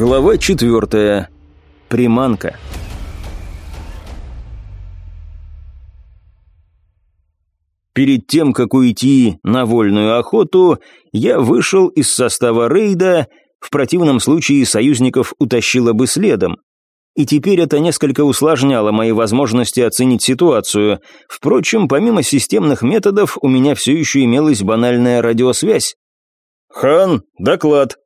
Глава четвертая. Приманка. Перед тем, как уйти на вольную охоту, я вышел из состава рейда, в противном случае союзников утащило бы следом. И теперь это несколько усложняло мои возможности оценить ситуацию. Впрочем, помимо системных методов, у меня все еще имелась банальная радиосвязь. «Хан, доклад»,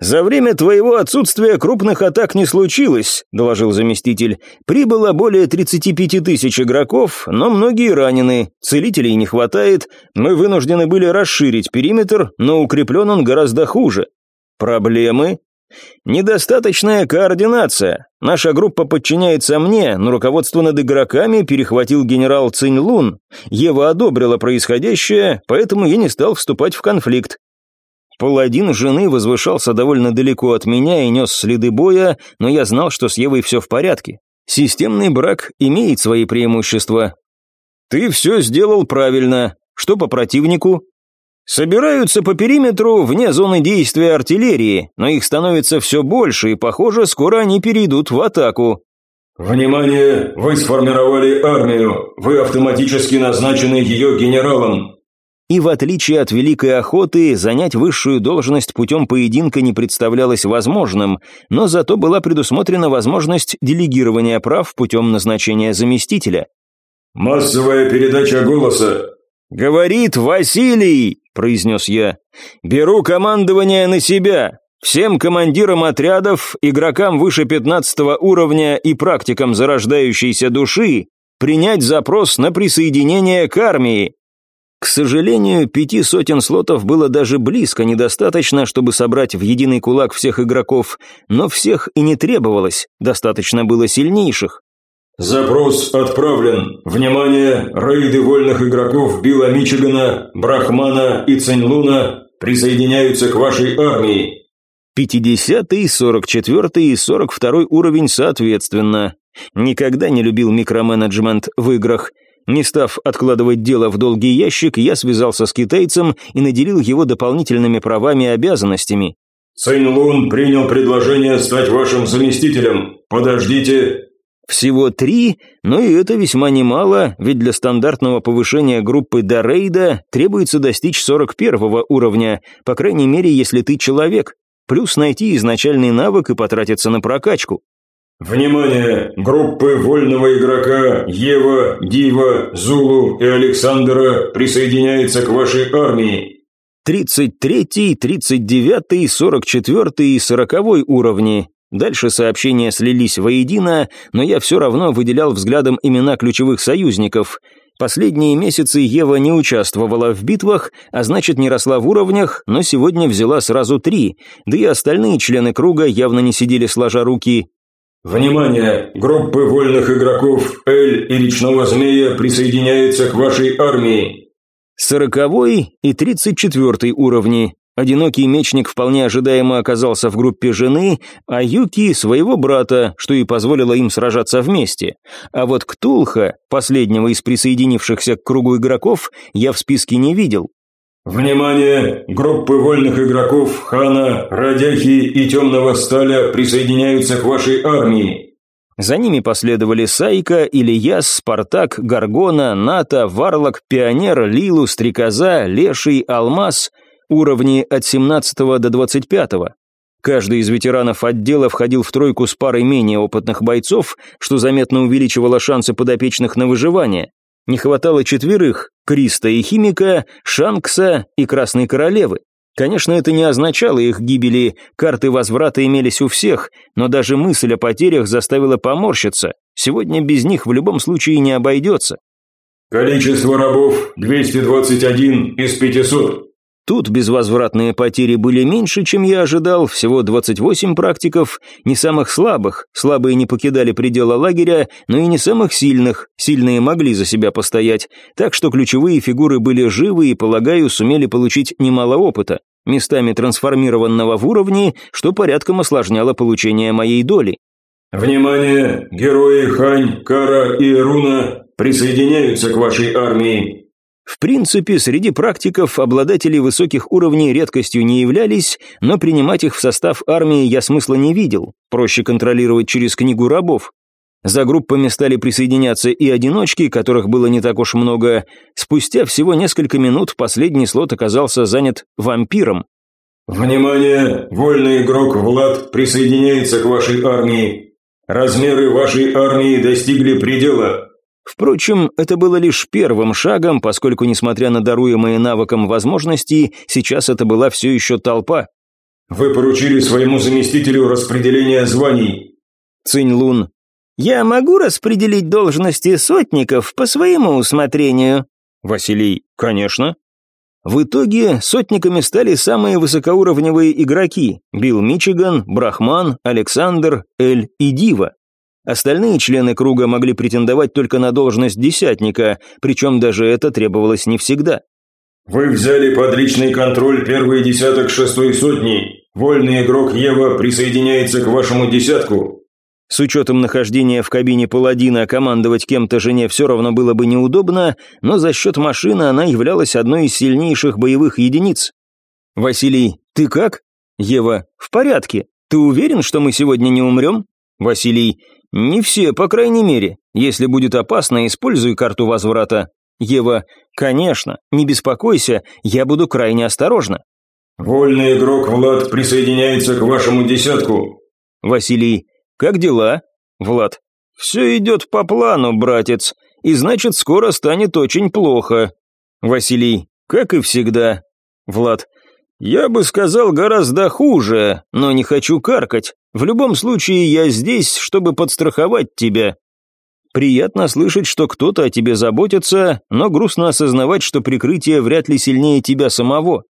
«За время твоего отсутствия крупных атак не случилось», — доложил заместитель. «Прибыло более 35 тысяч игроков, но многие ранены, целителей не хватает, мы вынуждены были расширить периметр, но укреплен он гораздо хуже. Проблемы?» «Недостаточная координация. Наша группа подчиняется мне, но руководство над игроками перехватил генерал Цинь Лун. Ева одобрила происходящее, поэтому я не стал вступать в конфликт. Паладин жены возвышался довольно далеко от меня и нес следы боя, но я знал, что с Евой все в порядке. Системный брак имеет свои преимущества. «Ты все сделал правильно. Что по противнику?» «Собираются по периметру вне зоны действия артиллерии, но их становится все больше, и, похоже, скоро они перейдут в атаку». «Внимание! Вы сформировали армию. Вы автоматически назначены ее генералом. И в отличие от Великой Охоты, занять высшую должность путем поединка не представлялось возможным, но зато была предусмотрена возможность делегирования прав путем назначения заместителя. «Массовая передача голоса», «Говорит Василий», — произнес я, — «беру командование на себя. Всем командирам отрядов, игрокам выше 15 уровня и практикам зарождающейся души принять запрос на присоединение к армии. К сожалению, пяти сотен слотов было даже близко недостаточно, чтобы собрать в единый кулак всех игроков, но всех и не требовалось, достаточно было сильнейших. «Запрос отправлен. Внимание! Рейды вольных игроков Билла Мичигана, Брахмана и Цинлуна присоединяются к вашей армии». 50-й, 44-й и 42-й уровень соответственно. Никогда не любил микроменеджмент в играх – не став откладывать дело в долгий ящик, я связался с китайцем и наделил его дополнительными правами и обязанностями. «Цинь Лун принял предложение стать вашим заместителем. Подождите». Всего три, но и это весьма немало, ведь для стандартного повышения группы до рейда требуется достичь 41 уровня, по крайней мере, если ты человек, плюс найти изначальный навык и потратиться на прокачку. Внимание! Группы вольного игрока Ева, Дива, Зулу и Александра присоединяются к вашей армии. 33-й, 39-й, 44-й и 40-й уровни. Дальше сообщения слились воедино, но я все равно выделял взглядом имена ключевых союзников. Последние месяцы Ева не участвовала в битвах, а значит не росла в уровнях, но сегодня взяла сразу три, да и остальные члены круга явно не сидели сложа руки, Внимание! Группы вольных игроков Эль и Речного Змея присоединяются к вашей армии. Сороковой и тридцать четвертый уровни. Одинокий мечник вполне ожидаемо оказался в группе жены, а Юки – своего брата, что и позволило им сражаться вместе. А вот Ктулха, последнего из присоединившихся к кругу игроков, я в списке не видел. Внимание! Группы вольных игроков Хана, Радяхи и Темного Сталя присоединяются к вашей армии. За ними последовали Сайка, Ильяс, Спартак, Гаргона, Ната, Варлок, Пионер, Лилу, Стрекоза, Леший, Алмаз, уровни от 17 до 25. Каждый из ветеранов отдела входил в тройку с парой менее опытных бойцов, что заметно увеличивало шансы подопечных на выживание. Не хватало четверых – Криста и Химика, Шанкса и Красной Королевы. Конечно, это не означало их гибели, карты возврата имелись у всех, но даже мысль о потерях заставила поморщиться. Сегодня без них в любом случае не обойдется. «Количество рабов – 221 из 500. Тут безвозвратные потери были меньше, чем я ожидал, всего 28 практиков, не самых слабых, слабые не покидали предела лагеря, но и не самых сильных, сильные могли за себя постоять, так что ключевые фигуры были живы и, полагаю, сумели получить немало опыта, местами трансформированного в уровне, что порядком осложняло получение моей доли. «Внимание! Герои Хань, Кара и Руна присоединяются к вашей армии!» В принципе, среди практиков обладатели высоких уровней редкостью не являлись, но принимать их в состав армии я смысла не видел, проще контролировать через книгу рабов. За группами стали присоединяться и одиночки, которых было не так уж много. Спустя всего несколько минут последний слот оказался занят вампиром. «Внимание! Вольный игрок Влад присоединяется к вашей армии. Размеры вашей армии достигли предела. Впрочем, это было лишь первым шагом, поскольку, несмотря на даруемые навыком возможности, сейчас это была все еще толпа. «Вы поручили своему заместителю распределение званий». Цинь Лун. «Я могу распределить должности сотников по своему усмотрению?» Василий. «Конечно». В итоге сотниками стали самые высокоуровневые игроки – Билл Мичиган, Брахман, Александр, Эль и Дива. Остальные члены круга могли претендовать только на должность десятника, причем даже это требовалось не всегда. «Вы взяли под личный контроль первый десяток шестой сотни. Вольный игрок Ева присоединяется к вашему десятку». С учетом нахождения в кабине паладина командовать кем-то жене все равно было бы неудобно, но за счет машины она являлась одной из сильнейших боевых единиц. «Василий, ты как?» «Ева, в порядке. Ты уверен, что мы сегодня не умрем?» «Василий, «Не все, по крайней мере. Если будет опасно, используй карту возврата». Ева, «Конечно, не беспокойся, я буду крайне осторожна». «Вольный игрок Влад присоединяется к вашему десятку». Василий, «Как дела?» Влад, «Все идет по плану, братец, и значит, скоро станет очень плохо». Василий, «Как и всегда». Влад, «Я бы сказал гораздо хуже, но не хочу каркать. В любом случае, я здесь, чтобы подстраховать тебя. Приятно слышать, что кто-то о тебе заботится, но грустно осознавать, что прикрытие вряд ли сильнее тебя самого.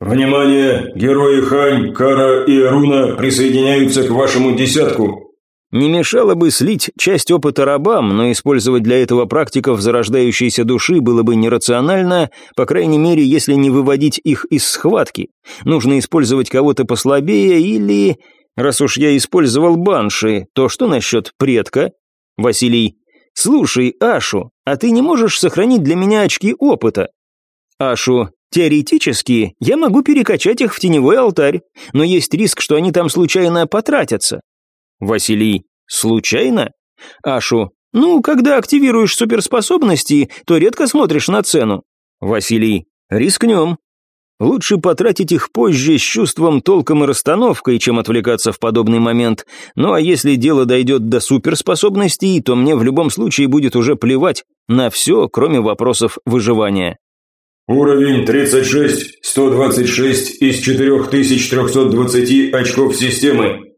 Внимание! Герои Хань, Кара и Руна присоединяются к вашему десятку. Не мешало бы слить часть опыта рабам, но использовать для этого практиков зарождающейся души было бы нерационально, по крайней мере, если не выводить их из схватки. Нужно использовать кого-то послабее или... Раз уж я использовал банши, то что насчет предка? Василий. Слушай, Ашу, а ты не можешь сохранить для меня очки опыта? Ашу. Теоретически, я могу перекачать их в теневой алтарь, но есть риск, что они там случайно потратятся. Василий. Случайно? Ашу. Ну, когда активируешь суперспособности, то редко смотришь на цену. Василий. Рискнем. Лучше потратить их позже с чувством, толком и расстановкой, чем отвлекаться в подобный момент. Ну а если дело дойдет до суперспособностей, то мне в любом случае будет уже плевать на все, кроме вопросов выживания. Уровень 36, 126 из 4320 очков системы.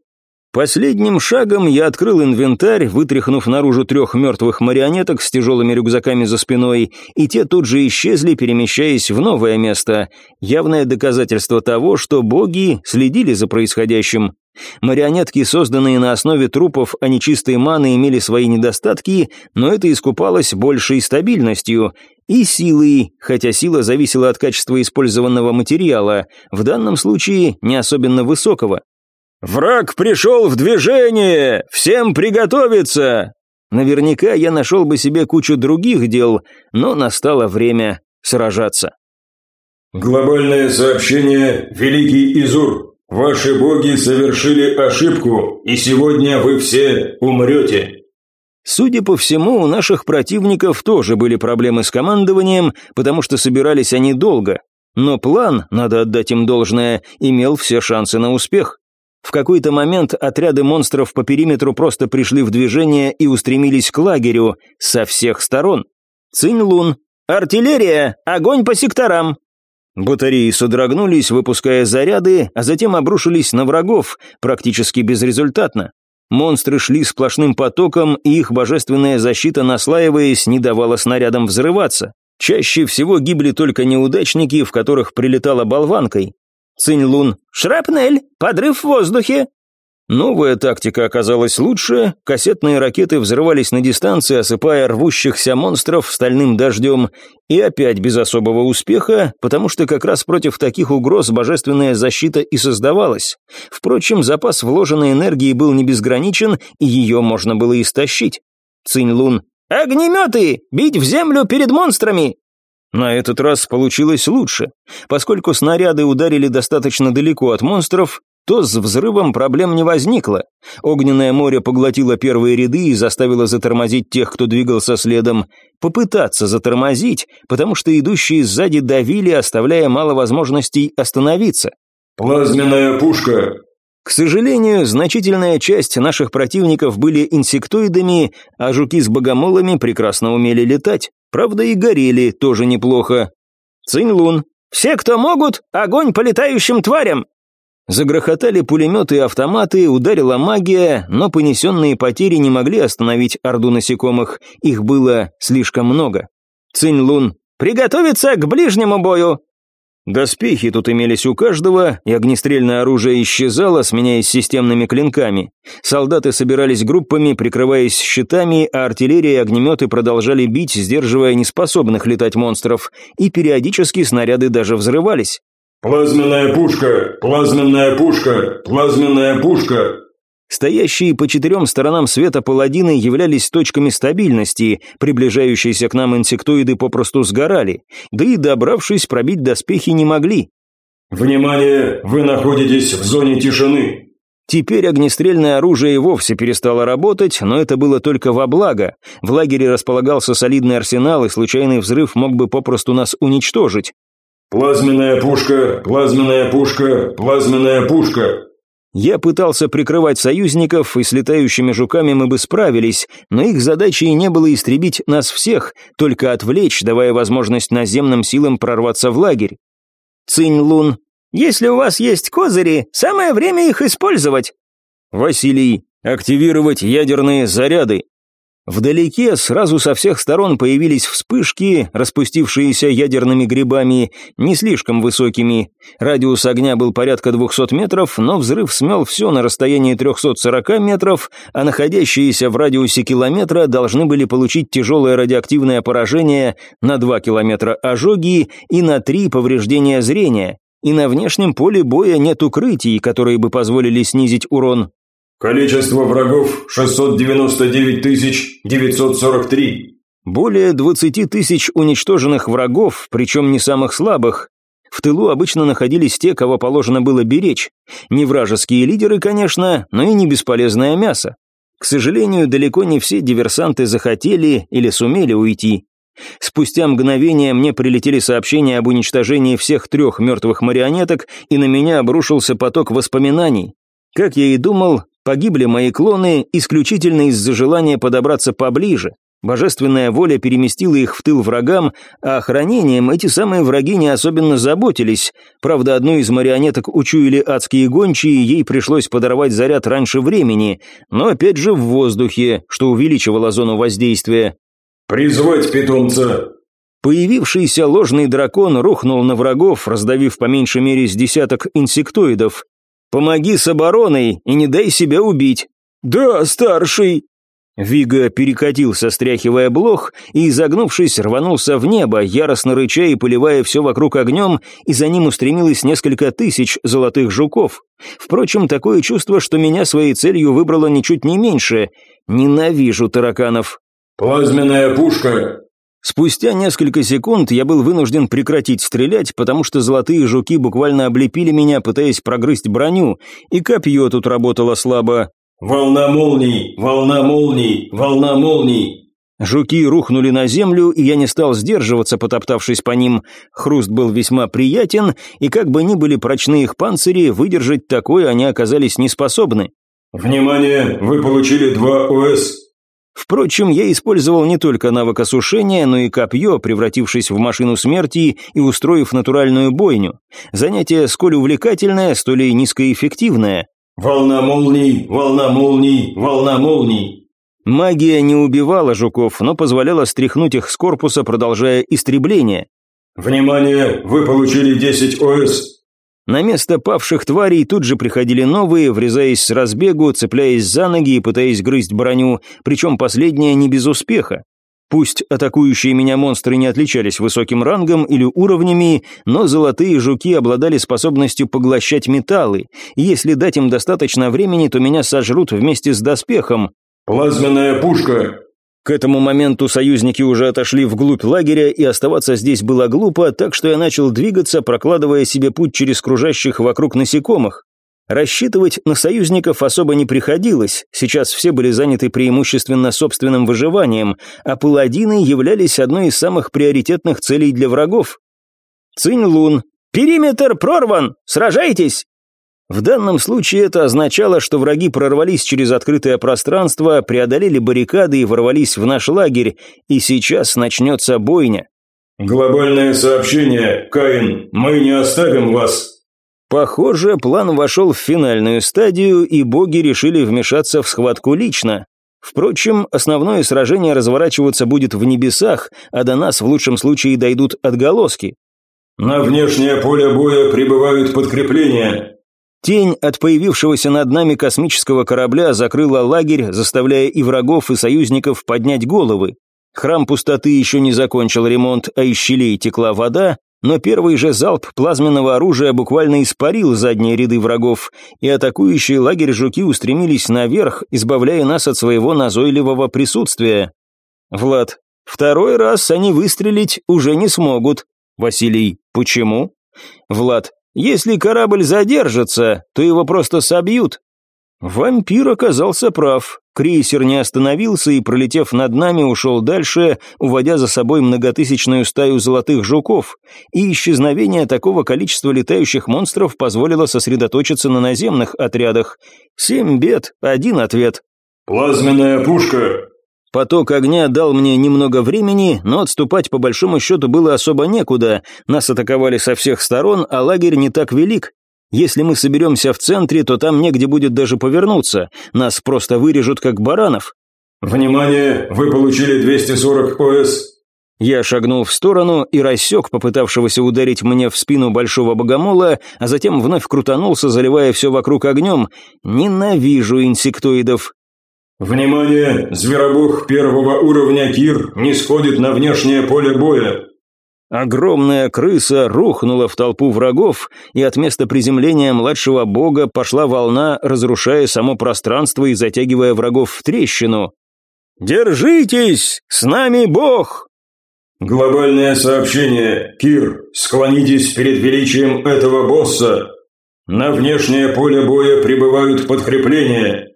Последним шагом я открыл инвентарь, вытряхнув наружу трех мертвых марионеток с тяжелыми рюкзаками за спиной, и те тут же исчезли, перемещаясь в новое место. Явное доказательство того, что боги следили за происходящим. Марионетки, созданные на основе трупов, а не чистой маны, имели свои недостатки, но это искупалось большей стабильностью и силой, хотя сила зависела от качества использованного материала, в данном случае не особенно высокого. «Враг пришел в движение! Всем приготовиться!» Наверняка я нашел бы себе кучу других дел, но настало время сражаться. Глобальное сообщение «Великий Изур». Ваши боги совершили ошибку, и сегодня вы все умрете. Судя по всему, у наших противников тоже были проблемы с командованием, потому что собирались они долго. Но план, надо отдать им должное, имел все шансы на успех. В какой-то момент отряды монстров по периметру просто пришли в движение и устремились к лагерю со всех сторон. Цинь-Лун. «Артиллерия! Огонь по секторам!» Батареи содрогнулись, выпуская заряды, а затем обрушились на врагов, практически безрезультатно. Монстры шли сплошным потоком, и их божественная защита, наслаиваясь, не давала снарядам взрываться. Чаще всего гибли только неудачники, в которых прилетала болванкой. Цинь-Лун. «Шрапнель! Подрыв в воздухе!» Новая тактика оказалась лучше, кассетные ракеты взрывались на дистанции, осыпая рвущихся монстров стальным дождем, и опять без особого успеха, потому что как раз против таких угроз божественная защита и создавалась. Впрочем, запас вложенной энергии был не безграничен, и ее можно было истощить. Цинь-Лун. «Огнеметы! Бить в землю перед монстрами!» На этот раз получилось лучше. Поскольку снаряды ударили достаточно далеко от монстров, то с взрывом проблем не возникло. Огненное море поглотило первые ряды и заставило затормозить тех, кто двигался следом. Попытаться затормозить, потому что идущие сзади давили, оставляя мало возможностей остановиться. «Плазменная пушка!» К сожалению, значительная часть наших противников были инсектоидами, а жуки с богомолами прекрасно умели летать. Правда, и горели тоже неплохо. Цинь-Лун. «Все, кто могут, огонь по летающим тварям!» Загрохотали пулеметы и автоматы, ударила магия, но понесенные потери не могли остановить орду насекомых, их было слишком много. Цинь-Лун. «Приготовиться к ближнему бою!» Доспехи тут имелись у каждого, и огнестрельное оружие исчезало, сменяясь системными клинками. Солдаты собирались группами, прикрываясь щитами, а артиллерия и огнеметы продолжали бить, сдерживая неспособных летать монстров, и периодически снаряды даже взрывались. «Плазменная пушка! Плазменная пушка! Плазменная пушка!» Стоящие по четырем сторонам света паладины являлись точками стабильности, приближающиеся к нам инсектоиды попросту сгорали, да и добравшись пробить доспехи не могли. «Внимание! Вы находитесь в зоне тишины!» Теперь огнестрельное оружие и вовсе перестало работать, но это было только во благо. В лагере располагался солидный арсенал, и случайный взрыв мог бы попросту нас уничтожить. «Плазменная пушка! Плазменная пушка! Плазменная пушка!» Я пытался прикрывать союзников, и с летающими жуками мы бы справились, но их задачей не было истребить нас всех, только отвлечь, давая возможность наземным силам прорваться в лагерь. Цинь Лун. Если у вас есть козыри, самое время их использовать. Василий. Активировать ядерные заряды. Вдалеке сразу со всех сторон появились вспышки, распустившиеся ядерными грибами, не слишком высокими. Радиус огня был порядка 200 метров, но взрыв смел все на расстоянии 340 метров, а находящиеся в радиусе километра должны были получить тяжелое радиоактивное поражение на 2 километра ожоги и на 3 повреждения зрения. И на внешнем поле боя нет укрытий, которые бы позволили снизить урон. Количество врагов 699 943. Более 20 тысяч уничтоженных врагов, причем не самых слабых. В тылу обычно находились те, кого положено было беречь. Не вражеские лидеры, конечно, но и не бесполезное мясо. К сожалению, далеко не все диверсанты захотели или сумели уйти. Спустя мгновение мне прилетели сообщения об уничтожении всех трех мертвых марионеток, и на меня обрушился поток воспоминаний. Как я и думал, Погибли мои клоны исключительно из-за желания подобраться поближе. Божественная воля переместила их в тыл врагам, а охранением эти самые враги не особенно заботились. Правда, одну из марионеток учуяли адские гончие, ей пришлось подорвать заряд раньше времени, но опять же в воздухе, что увеличивало зону воздействия. «Призвать питомца!» Появившийся ложный дракон рухнул на врагов, раздавив по меньшей мере с десяток инсектоидов. Помоги с обороной и не дай себя убить». «Да, старший!» Вига перекатился, стряхивая блох, и, изогнувшись, рванулся в небо, яростно рыча и поливая все вокруг огнем, и за ним устремилось несколько тысяч золотых жуков. Впрочем, такое чувство, что меня своей целью выбрало ничуть не меньше. Ненавижу тараканов. «Плазменная пушка!» Спустя несколько секунд я был вынужден прекратить стрелять, потому что золотые жуки буквально облепили меня, пытаясь прогрызть броню, и копье тут работало слабо. «Волна молний! Волна молний! Волна молний!» Жуки рухнули на землю, и я не стал сдерживаться, потоптавшись по ним. Хруст был весьма приятен, и как бы ни были прочны их панцири, выдержать такое они оказались неспособны. «Внимание! Вы получили два ОС!» Впрочем, я использовал не только навык осушения, но и копье, превратившись в машину смерти и устроив натуральную бойню. Занятие сколь увлекательное, столь и низкоэффективное. «Волна молний, волна молний, волна молний!» Магия не убивала жуков, но позволяла стряхнуть их с корпуса, продолжая истребление. «Внимание! Вы получили 10 ОС!» На место павших тварей тут же приходили новые, врезаясь с разбегу, цепляясь за ноги и пытаясь грызть броню, причем последнее не без успеха. Пусть атакующие меня монстры не отличались высоким рангом или уровнями, но золотые жуки обладали способностью поглощать металлы, если дать им достаточно времени, то меня сожрут вместе с доспехом. «Плазменная пушка!» К этому моменту союзники уже отошли вглубь лагеря, и оставаться здесь было глупо, так что я начал двигаться, прокладывая себе путь через кружащих вокруг насекомых. Рассчитывать на союзников особо не приходилось, сейчас все были заняты преимущественно собственным выживанием, а паладины являлись одной из самых приоритетных целей для врагов. Цинь Лун. «Периметр прорван! Сражайтесь!» В данном случае это означало, что враги прорвались через открытое пространство, преодолели баррикады и ворвались в наш лагерь, и сейчас начнется бойня. «Глобальное сообщение, Каин, мы не оставим вас!» Похоже, план вошел в финальную стадию, и боги решили вмешаться в схватку лично. Впрочем, основное сражение разворачиваться будет в небесах, а до нас в лучшем случае дойдут отголоски. «На внешнее поле боя прибывают подкрепления», Тень от появившегося над нами космического корабля закрыла лагерь, заставляя и врагов, и союзников поднять головы. Храм пустоты еще не закончил ремонт, а из щелей текла вода, но первый же залп плазменного оружия буквально испарил задние ряды врагов, и атакующие лагерь жуки устремились наверх, избавляя нас от своего назойливого присутствия. Влад, второй раз они выстрелить уже не смогут. Василий, почему? Влад, если корабль задержится, то его просто собьют. Вампир оказался прав. Крейсер не остановился и, пролетев над нами, ушел дальше, уводя за собой многотысячную стаю золотых жуков, и исчезновение такого количества летающих монстров позволило сосредоточиться на наземных отрядах. Семь бед, один ответ. «Плазменная пушка!» Поток огня дал мне немного времени, но отступать по большому счету было особо некуда. Нас атаковали со всех сторон, а лагерь не так велик. Если мы соберемся в центре, то там негде будет даже повернуться. Нас просто вырежут как баранов. «Внимание! Вы получили 240 ОС!» Я шагнул в сторону и рассек попытавшегося ударить мне в спину большого богомола, а затем вновь крутанулся, заливая все вокруг огнем. Ненавижу инсектоидов. «Внимание! Зверобог первого уровня Кир не сходит на внешнее поле боя!» Огромная крыса рухнула в толпу врагов, и от места приземления младшего бога пошла волна, разрушая само пространство и затягивая врагов в трещину. «Держитесь! С нами бог!» «Глобальное сообщение. Кир, склонитесь перед величием этого босса. На внешнее поле боя прибывают подкрепления.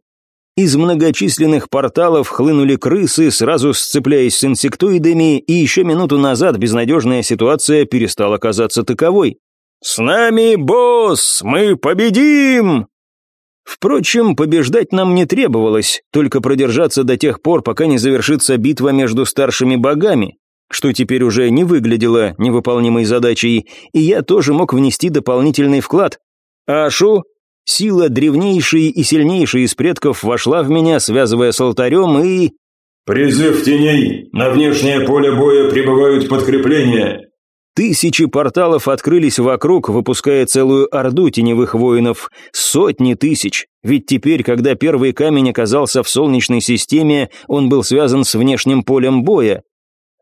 Из многочисленных порталов хлынули крысы, сразу сцепляясь с инсектоидами, и еще минуту назад безнадежная ситуация перестала казаться таковой. «С нами босс! Мы победим!» Впрочем, побеждать нам не требовалось, только продержаться до тех пор, пока не завершится битва между старшими богами, что теперь уже не выглядело невыполнимой задачей, и я тоже мог внести дополнительный вклад. Ашу Сила древнейшей и сильнейшей из предков вошла в меня, связывая с алтарем и... «Призыв теней! На внешнее поле боя прибывают подкрепления!» Тысячи порталов открылись вокруг, выпуская целую орду теневых воинов. Сотни тысяч. Ведь теперь, когда первый камень оказался в Солнечной системе, он был связан с внешним полем боя.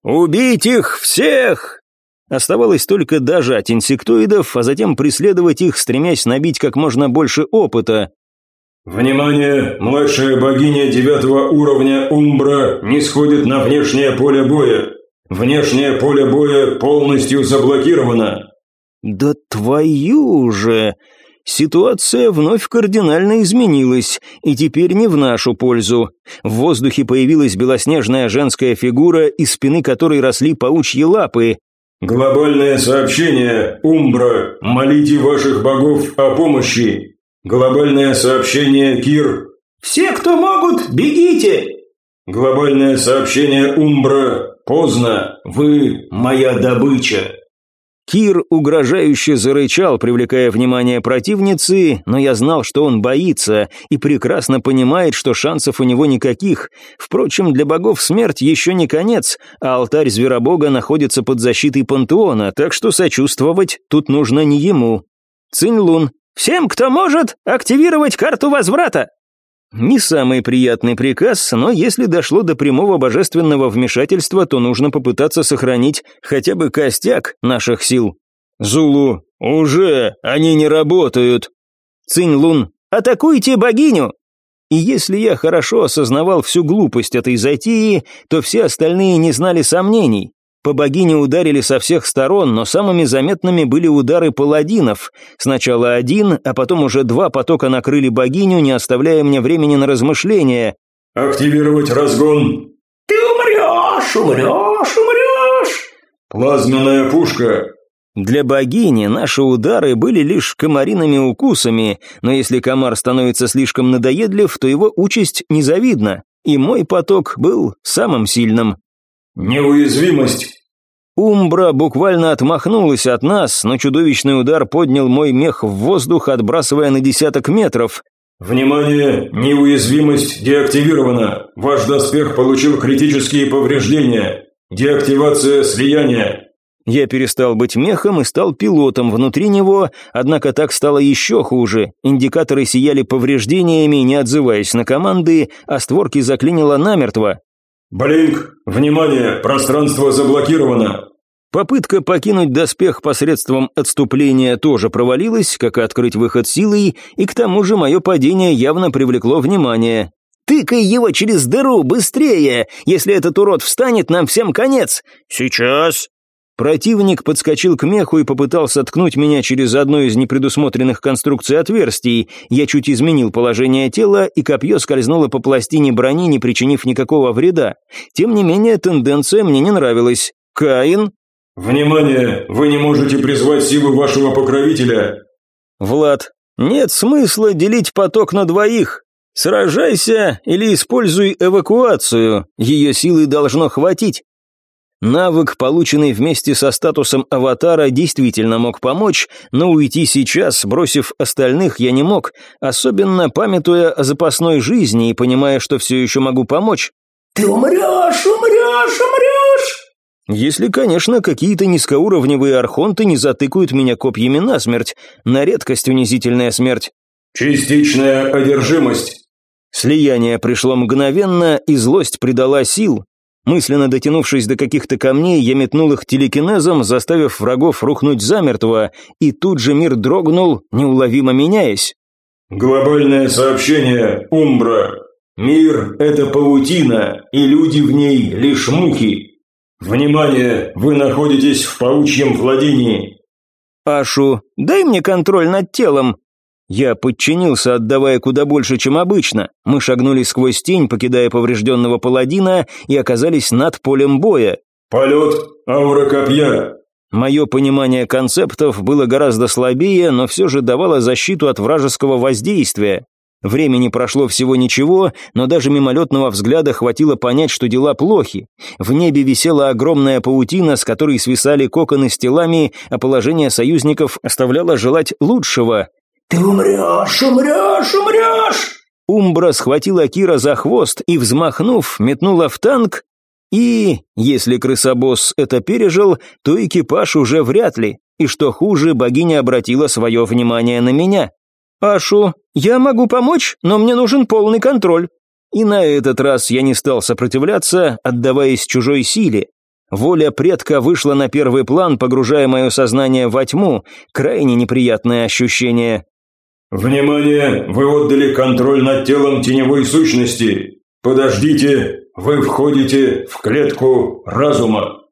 «Убить их всех!» Оставалось только дожать инсектоидов, а затем преследовать их, стремясь набить как можно больше опыта. «Внимание! Младшая богиня девятого уровня Умбра не сходит на внешнее поле боя. Внешнее поле боя полностью заблокировано». «Да твою же!» Ситуация вновь кардинально изменилась, и теперь не в нашу пользу. В воздухе появилась белоснежная женская фигура, из спины которой росли паучьи лапы. Глобальное сообщение Умбра, молите ваших богов о помощи. Глобальное сообщение Кир. Все, кто могут, бегите. Глобальное сообщение Умбра. Поздно, вы моя добыча. Кир угрожающе зарычал, привлекая внимание противницы, но я знал, что он боится и прекрасно понимает, что шансов у него никаких. Впрочем, для богов смерть еще не конец, а алтарь зверобога находится под защитой пантеона, так что сочувствовать тут нужно не ему. Цинь-Лун. «Всем, кто может, активировать карту возврата!» Не самый приятный приказ, но если дошло до прямого божественного вмешательства, то нужно попытаться сохранить хотя бы костяк наших сил. Зулу, уже, они не работают. Цинь Лун, атакуйте богиню! И если я хорошо осознавал всю глупость этой затеи, то все остальные не знали сомнений. По богине ударили со всех сторон, но самыми заметными были удары паладинов. Сначала один, а потом уже два потока накрыли богиню, не оставляя мне времени на размышления. «Активировать разгон!» «Ты умрешь, умрешь, умрешь!» «Плазменная пушка!» Для богини наши удары были лишь комариными укусами, но если комар становится слишком надоедлив, то его участь незавидна, и мой поток был самым сильным. «Неуязвимость!» Умбра буквально отмахнулась от нас, но чудовищный удар поднял мой мех в воздух, отбрасывая на десяток метров. «Внимание! Неуязвимость деактивирована! Ваш доспех получил критические повреждения! Деактивация слияния!» Я перестал быть мехом и стал пилотом внутри него, однако так стало еще хуже. Индикаторы сияли повреждениями, не отзываясь на команды, а створки заклинило намертво. «Блинк! Внимание! Пространство заблокировано!» Попытка покинуть доспех посредством отступления тоже провалилась, как и открыть выход силой, и к тому же мое падение явно привлекло внимание. «Тыкай его через дыру, быстрее! Если этот урод встанет, нам всем конец!» «Сейчас!» Противник подскочил к меху и попытался ткнуть меня через одно из непредусмотренных конструкций отверстий. Я чуть изменил положение тела, и копье скользнуло по пластине брони, не причинив никакого вреда. Тем не менее, тенденция мне не нравилась. «Каин?» «Внимание! Вы не можете призвать силу вашего покровителя!» «Влад, нет смысла делить поток на двоих. Сражайся или используй эвакуацию, ее силы должно хватить». Навык, полученный вместе со статусом аватара, действительно мог помочь, но уйти сейчас, бросив остальных, я не мог, особенно памятуя о запасной жизни и понимая, что все еще могу помочь. «Ты умрешь, умрешь, умрешь!» Если, конечно, какие-то низкоуровневые архонты не затыкают меня копьями насмерть, на редкость унизительная смерть. «Частичная одержимость!» Слияние пришло мгновенно, и злость придала сил. Мысленно дотянувшись до каких-то камней, я метнул их телекинезом, заставив врагов рухнуть замертво, и тут же мир дрогнул, неуловимо меняясь. «Глобальное сообщение, Умбра. Мир – это паутина, и люди в ней – лишь мухи. Внимание, вы находитесь в паучьем владении». «Ашу, дай мне контроль над телом», я подчинился, отдавая куда больше, чем обычно. Мы шагнули сквозь тень, покидая поврежденного паладина, и оказались над полем боя. «Полет, аура копья». Мое понимание концептов было гораздо слабее, но все же давало защиту от вражеского воздействия. Времени прошло всего ничего, но даже мимолетного взгляда хватило понять, что дела плохи. В небе висела огромная паутина, с которой свисали коконы с телами, а положение союзников оставляло желать лучшего. «Ты умрешь, умрешь, умрешь!» Умбра схватила Кира за хвост и, взмахнув, метнула в танк, и, если крысобосс это пережил, то экипаж уже вряд ли, и что хуже, богиня обратила свое внимание на меня. «Ашу, я могу помочь, но мне нужен полный контроль». И на этот раз я не стал сопротивляться, отдаваясь чужой силе. Воля предка вышла на первый план, погружая мое сознание во тьму, крайне неприятное ощущение. «Внимание! Вы отдали контроль над телом теневой сущности. Подождите, вы входите в клетку разума».